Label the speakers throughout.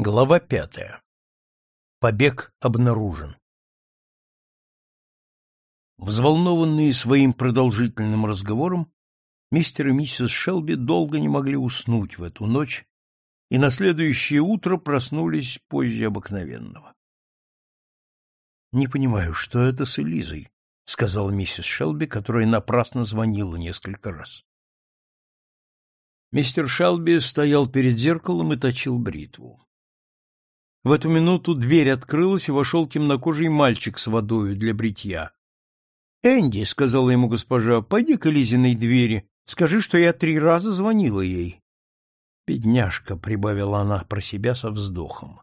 Speaker 1: Глава пятая. Побег обнаружен. Взволнованные своим продолжительным разговором, мистер и миссис Шелби долго не могли уснуть в эту ночь и на следующее утро проснулись позже обыкновенного. «Не понимаю, что это с Элизой», — сказала миссис Шелби, которая напрасно звонила несколько раз. Мистер Шелби стоял перед зеркалом и точил бритву. В эту минуту дверь открылась, и вошел темнокожий мальчик с водою для бритья. — Энди, — сказала ему госпожа, — пойди к Элизиной двери, скажи, что я три раза звонила ей. Бедняжка, — прибавила она про себя со вздохом.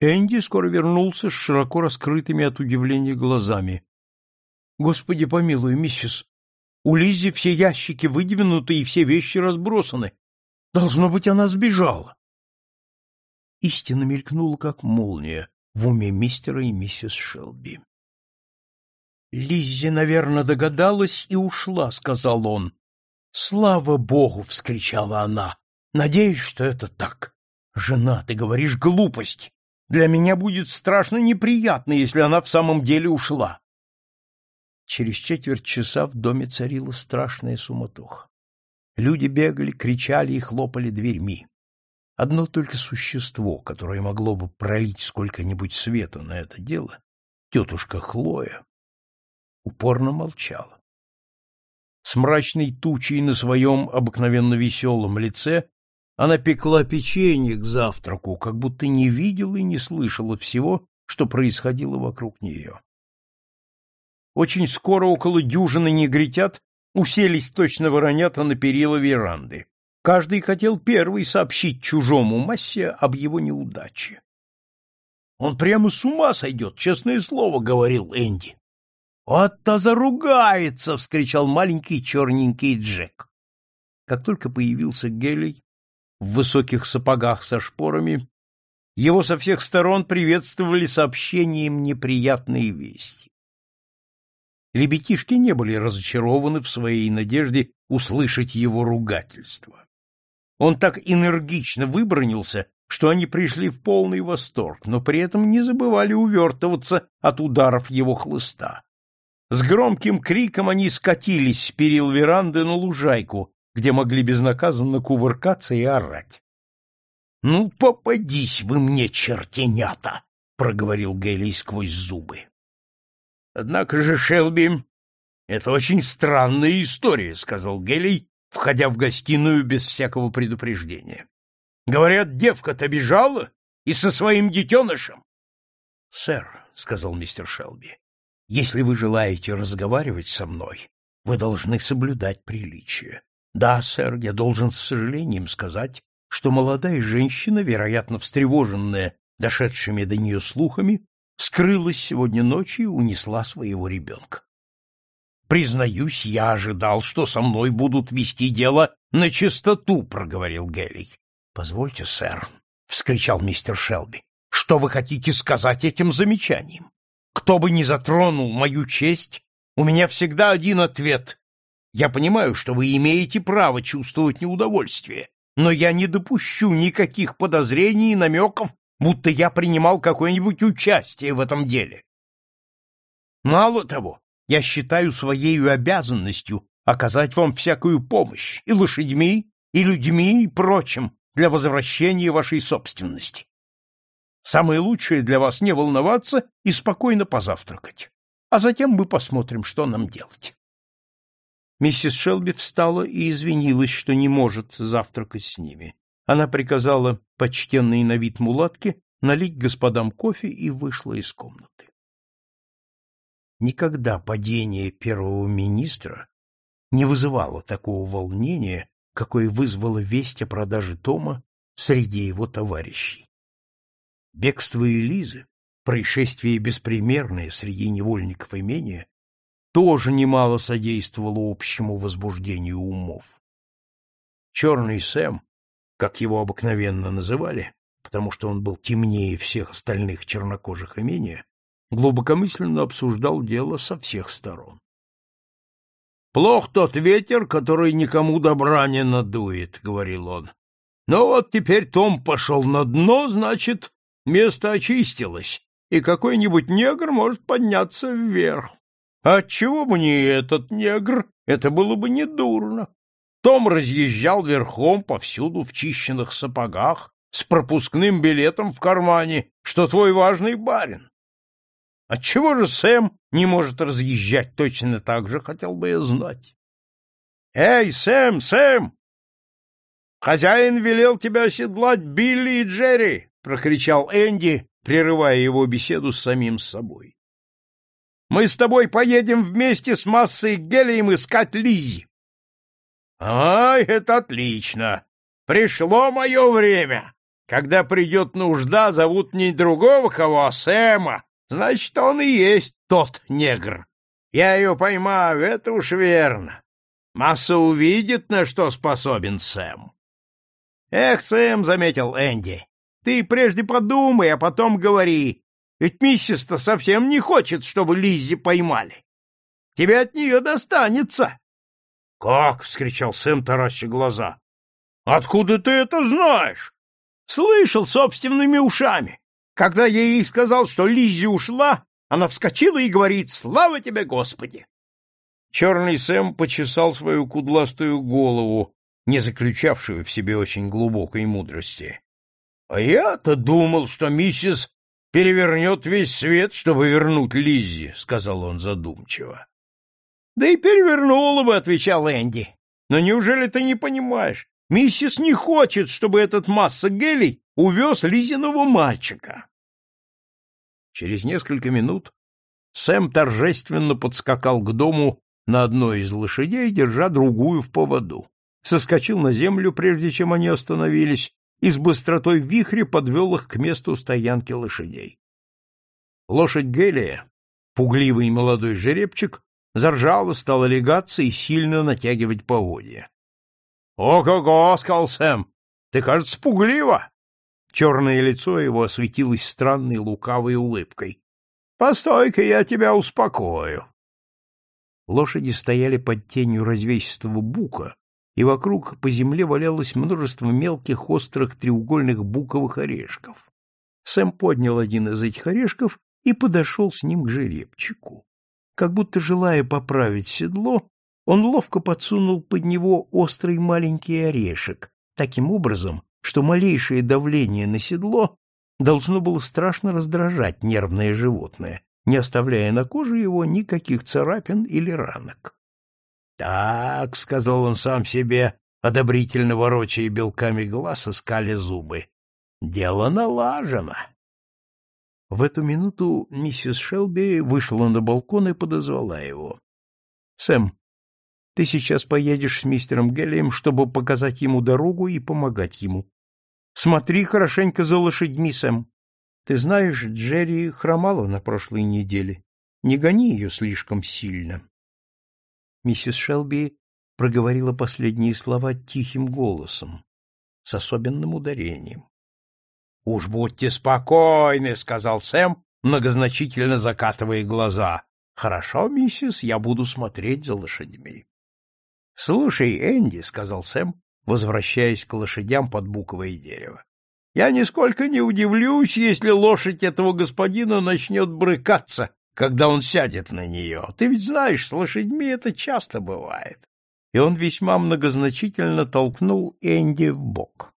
Speaker 1: Энди скоро вернулся с широко раскрытыми от удивления глазами. — Господи помилуй, миссис, у Лизи все ящики выдвинуты и все вещи разбросаны. Должно быть, она сбежала истина мелькнула, как молния, в уме мистера и миссис Шелби. «Лиззи, наверное, догадалась и ушла», — сказал он. «Слава богу!» — вскричала она. «Надеюсь, что это так. Жена, ты говоришь глупость. Для меня будет страшно неприятно, если она в самом деле ушла». Через четверть часа в доме царила страшная суматоха. Люди бегали, кричали и хлопали дверьми. Одно только существо, которое могло бы пролить сколько-нибудь света на это дело, тетушка Хлоя, упорно молчала. С мрачной тучей на своем обыкновенно веселом лице она пекла печенье к завтраку, как будто не видела и не слышала всего, что происходило вокруг нее. Очень скоро около дюжины негритят уселись точно воронята на перила веранды. Каждый хотел первый сообщить чужому массе об его неудаче. «Он прямо с ума сойдет, честное слово», — говорил Энди. «Вот-то заругается!» — вскричал маленький черненький Джек. Как только появился Гелий в высоких сапогах со шпорами, его со всех сторон приветствовали сообщением неприятные вести. Ребятишки не были разочарованы в своей надежде услышать его ругательство. Он так энергично выбронился, что они пришли в полный восторг, но при этом не забывали увертываться от ударов его хлыста. С громким криком они скатились с перил веранды на лужайку, где могли безнаказанно кувыркаться и орать. — Ну, попадись вы мне, чертенята! — проговорил Гелий сквозь зубы. — Однако же, Шелби, это очень странная история, — сказал Гелий, входя в гостиную без всякого предупреждения. Говорят, девка-то бежала и со своим детенышем. — Сэр, — сказал мистер Шелби, — если вы желаете разговаривать со мной, вы должны соблюдать приличие. Да, сэр, я должен с сожалением сказать, что молодая женщина, вероятно, встревоженная дошедшими до нее слухами, скрылась сегодня ночью и унесла своего ребенка. Признаюсь, я ожидал, что со мной будут вести дело на чистоту, проговорил Гелий. Позвольте, сэр, вскричал мистер Шелби. Что вы хотите сказать этим замечанием? Кто бы ни затронул мою честь, у меня всегда один ответ. Я понимаю, что вы имеете право чувствовать неудовольствие, но я не допущу никаких подозрений и намеков, будто я принимал какое-нибудь участие в этом деле. Мало того, я считаю своей обязанностью оказать вам всякую помощь и лошадьми, и людьми, и прочим для возвращения вашей собственности. Самое лучшее для вас не волноваться и спокойно позавтракать. А затем мы посмотрим, что нам делать. Миссис Шелби встала и извинилась, что не может завтракать с ними. Она приказала почтенной на вид мулатке налить господам кофе и вышла из комнаты. Никогда падение первого министра не вызывало такого волнения, какое вызвало весть о продаже Тома среди его товарищей. Бегство Элизы, происшествие беспримерное среди невольников имения, тоже немало содействовало общему возбуждению умов. Черный Сэм, как его обыкновенно называли, потому что он был темнее всех остальных чернокожих имения, глубокомысленно обсуждал дело со всех сторон. «Плох тот ветер, который никому добра не надует», — говорил он. Но вот теперь Том пошел на дно, значит, место очистилось, и какой-нибудь негр может подняться вверх. А отчего бы не этот негр? Это было бы недурно. Том разъезжал верхом повсюду в чищенных сапогах, с пропускным билетом в кармане, что твой важный барин. Отчего же Сэм не может разъезжать точно так же, хотел бы я знать. Эй, Сэм, Сэм! Хозяин велел тебя оседлать Билли и Джерри, прокричал Энди, прерывая его беседу с самим собой. Мы с тобой поедем вместе с массой гелием искать Лизи. Ай, это отлично! Пришло мое время! Когда придет нужда, зовут не другого кого, а Сэма. Значит, он и есть тот негр. Я ее поймаю, это уж верно. Масса увидит, на что способен Сэм. Эх, Сэм, — заметил Энди, — ты прежде подумай, а потом говори. Ведь миссис-то совсем не хочет, чтобы Лиззи поймали. Тебе от нее достанется. — Как? — вскричал Сэм, тараща глаза. — Откуда ты это знаешь? Слышал собственными ушами. Когда я ей сказал, что Лиззи ушла, она вскочила и говорит «Слава тебе, Господи!» Черный Сэм почесал свою кудластую голову, не заключавшую в себе очень глубокой мудрости. — А я-то думал, что миссис перевернет весь свет, чтобы вернуть Лиззи, — сказал он задумчиво. — Да и перевернула бы, — отвечал Энди. — Но неужели ты не понимаешь? Миссис не хочет, чтобы этот масса гелий увез Лизиного мальчика. Через несколько минут Сэм торжественно подскакал к дому на одной из лошадей, держа другую в поводу. Соскочил на землю, прежде чем они остановились, и с быстротой вихря подвел их к месту стоянки лошадей. Лошадь Гелия, пугливый молодой жеребчик, заржала, стала легаться и сильно натягивать поводья. «Ого-го!» — сказал Сэм. «Ты, кажется, пуглива!» Черное лицо его осветилось странной лукавой улыбкой. «Постой-ка, я тебя успокою!» Лошади стояли под тенью развесистого бука, и вокруг по земле валялось множество мелких острых треугольных буковых орешков. Сэм поднял один из этих орешков и подошел с ним к жеребчику. Как будто желая поправить седло, он ловко подсунул под него острый маленький орешек, таким образом, что малейшее давление на седло должно было страшно раздражать нервное животное, не оставляя на коже его никаких царапин или ранок. «Так», — сказал он сам себе, одобрительно ворочая белками глаз и зубы, — «дело налажено». В эту минуту миссис Шелби вышла на балкон и подозвала его. — Сэм, ты сейчас поедешь с мистером Гелием, чтобы показать ему дорогу и помогать ему. Смотри хорошенько за лошадьми, Сэм. Ты знаешь, Джерри хромала на прошлой неделе. Не гони ее слишком сильно. Миссис Шелби проговорила последние слова тихим голосом, с особенным ударением. — Уж будьте спокойны, — сказал Сэм, многозначительно закатывая глаза. — Хорошо, миссис, я буду смотреть за лошадьми. — Слушай, Энди, — сказал Сэм, возвращаясь к лошадям под буковое дерево, — я нисколько не удивлюсь, если лошадь этого господина начнет брыкаться, когда он сядет на нее. Ты ведь знаешь, с лошадьми это часто бывает. И он весьма многозначительно толкнул Энди в бок.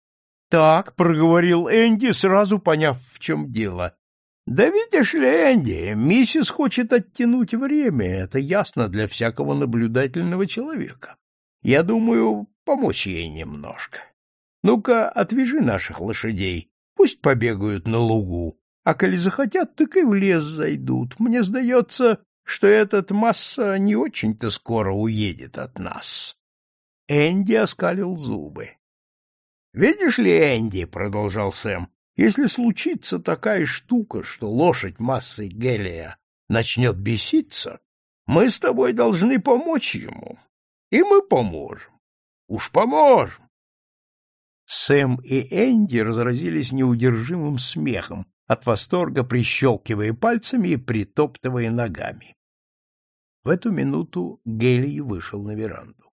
Speaker 1: — Так, — проговорил Энди, сразу поняв, в чем дело. — Да видишь ли, Энди, миссис хочет оттянуть время, это ясно для всякого наблюдательного человека. Я думаю, помочь ей немножко. Ну-ка, отвяжи наших лошадей, пусть побегают на лугу, а коли захотят, так и в лес зайдут. Мне сдается, что этот масса не очень-то скоро уедет от нас. Энди оскалил зубы. — Видишь ли, Энди, — продолжал Сэм, — если случится такая штука, что лошадь массой гелия начнет беситься, мы с тобой должны помочь ему. И мы поможем. Уж поможем. Сэм и Энди разразились неудержимым смехом, от восторга прищелкивая пальцами и притоптывая ногами. В эту минуту Гелий вышел на веранду.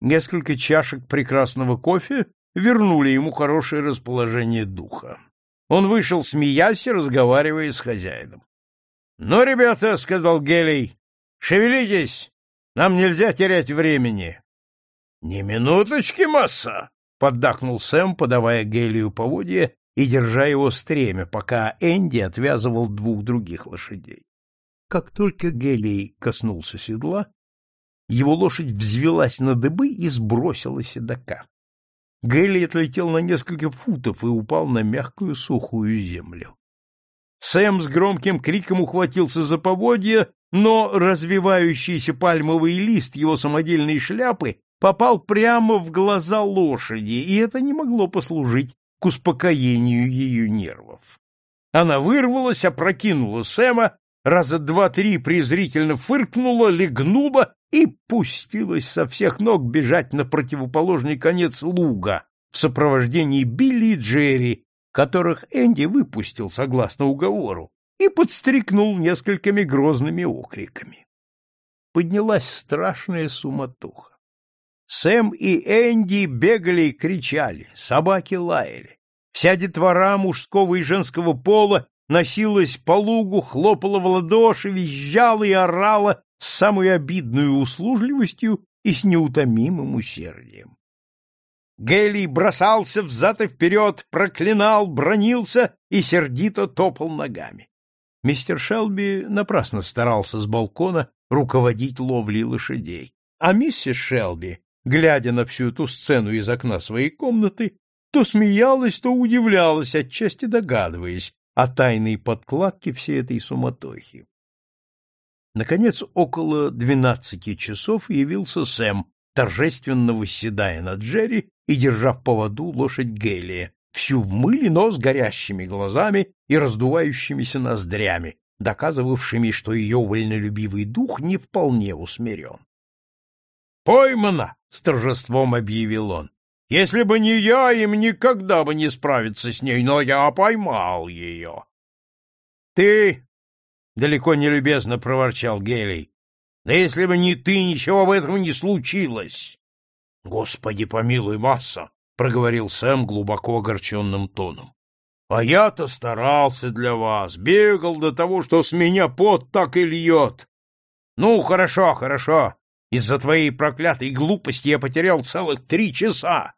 Speaker 1: Несколько чашек прекрасного кофе вернули ему хорошее расположение духа. Он вышел, смеясь и разговаривая с хозяином. — Ну, ребята, — сказал Гелий, — шевелитесь, нам нельзя терять времени. — Ни минуточки, масса! — поддакнул Сэм, подавая Гелию поводья и держа его стремя, пока Энди отвязывал двух других лошадей. Как только Гелий коснулся седла, его лошадь взвелась на дыбы и сбросила седока. Гелий отлетел на несколько футов и упал на мягкую сухую землю. Сэм с громким криком ухватился за поводья, но развивающийся пальмовый лист его самодельной шляпы попал прямо в глаза лошади, и это не могло послужить к успокоению ее нервов. Она вырвалась, опрокинула Сэма, раза два-три презрительно фыркнула, легнула и пустилась со всех ног бежать на противоположный конец луга в сопровождении Билли и Джерри, которых Энди выпустил согласно уговору и подстрикнул несколькими грозными окриками. Поднялась страшная суматоха. Сэм и Энди бегали и кричали, собаки лаяли. Вся детвора мужского и женского пола носилась по лугу, хлопала в ладоши, визжала и орала с самой обидной услужливостью и с неутомимым усердием. Гелий бросался взад и вперед, проклинал, бронился и сердито топал ногами. Мистер Шелби напрасно старался с балкона руководить ловлей лошадей, а миссис Шелби, глядя на всю эту сцену из окна своей комнаты, то смеялась, то удивлялась, отчасти догадываясь о тайной подкладке всей этой суматохи. Наконец, около двенадцати часов явился Сэм, торжественно восседая над Джерри и держа в поводу лошадь Гелия, всю в мыле, но с горящими глазами и раздувающимися ноздрями, доказывавшими, что ее вольнолюбивый дух не вполне усмирен. «Поймана!» — с торжеством объявил он. «Если бы не я, им никогда бы не справиться с ней, но я поймал ее!» «Ты далеко не любезно проворчал Гелий. Да если бы не ты, ничего в этом не случилось. Господи, помилуй, масса, проговорил Сэм глубоко огорченным тоном. А я-то старался для вас, бегал до того, что с меня пот так и льет. Ну, хорошо, хорошо. Из-за твоей проклятой глупости я потерял целых три часа.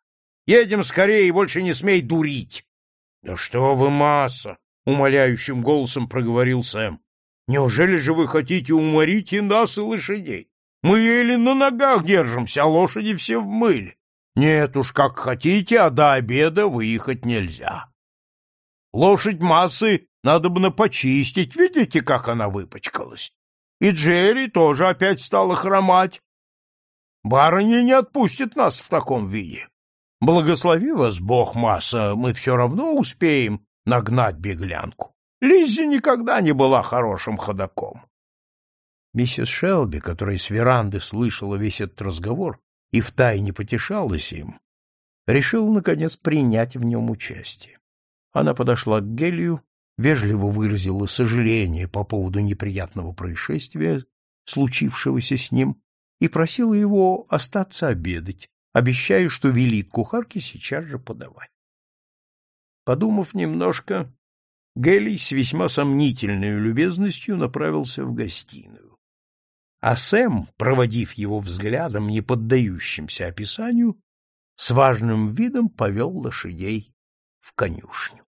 Speaker 1: Едем скорее и больше не смей дурить. — Да что вы, масса! — умоляющим голосом проговорил Сэм. Неужели же вы хотите уморить и нас, и лошадей? Мы еле на ногах держимся, а лошади все в мыле. Нет уж, как хотите, а до обеда выехать нельзя. Лошадь массы надо бы почистить, видите, как она выпачкалась. И Джерри тоже опять стала хромать. Барыня не отпустит нас в таком виде. Благослови вас, бог масса, мы все равно успеем нагнать беглянку. Лиззи никогда не была хорошим ходаком. Миссис Шелби, которая с веранды слышала весь этот разговор и втайне потешалась им, решила, наконец, принять в нем участие. Она подошла к Гелию, вежливо выразила сожаление по поводу неприятного происшествия, случившегося с ним, и просила его остаться обедать, обещая, что велит кухарке сейчас же подавать. Подумав немножко, Гелий с весьма сомнительной любезностью направился в гостиную. А Сэм, проводив его взглядом, не поддающимся описанию, с важным видом повел лошадей в конюшню.